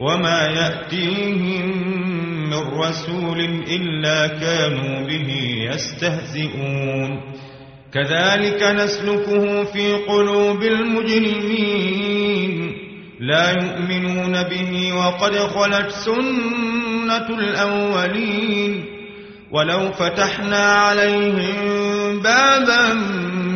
وما يأتيهم من رسول إلا كانوا به يستهزئون كذلك نسلكه في قلوب المجرمين لا يؤمنون به وقد خلت سنة الأولين ولو فتحنا عليهم بابا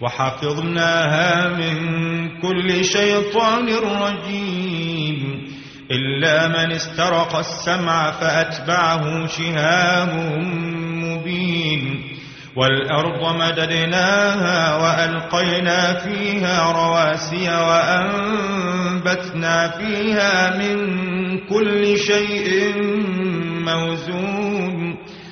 وحفظناها من كل شيطان رجيم. إلا من استرق السمع فأتبعه شهاب مبين. والأرض مددناها وألقينا فيها رواسي وأنبتنا فيها من كل شيء موزون.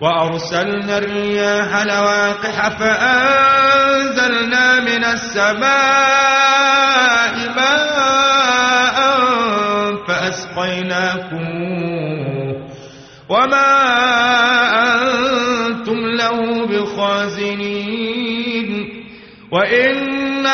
وأرسلنا الرياح لواقح فأنزلنا من السماء ماء فأسقيناكم وما أنتم له بخازنين.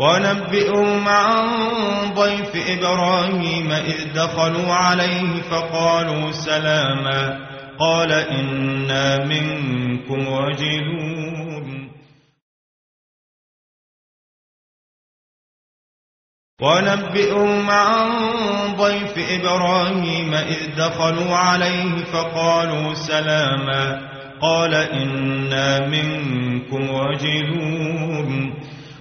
ونبئهم عن ضيف إبراهيم إذ دخلوا عليه فقالوا سلاما قال إنا منكم وجلون ونبئهم عن ضيف إبراهيم إذ دخلوا عليه فقالوا سلاما قال إنا منكم وجلون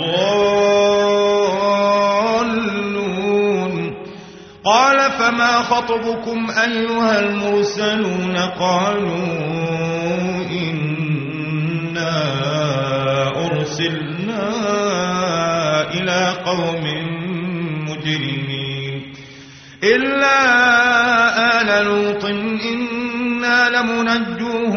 الضالون. قال فما خطبكم أيها المرسلون قالوا إنا أرسلنا إلى قوم مجرمين. إلا آل لوط إنا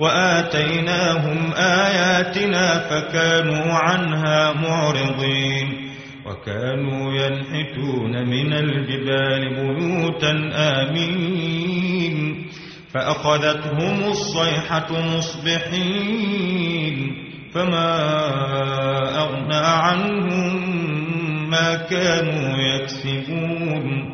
وآتيناهم آياتنا فكانوا عنها معرضين وكانوا ينحتون من الجبال بيوتا آمين فأخذتهم الصيحة مصبحين فما أغنى عنهم ما كانوا يكسبون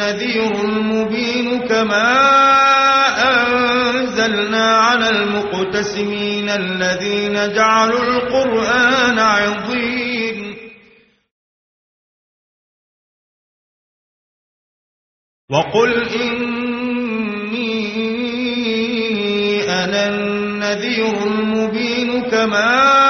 النذير المبين كما أنزلنا على المقتسمين الذين جعلوا القرآن عظيم. وقل إني أنا النذير المبين كما أنزلنا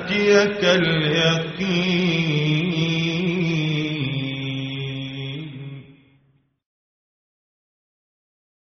يأتيك اليقين.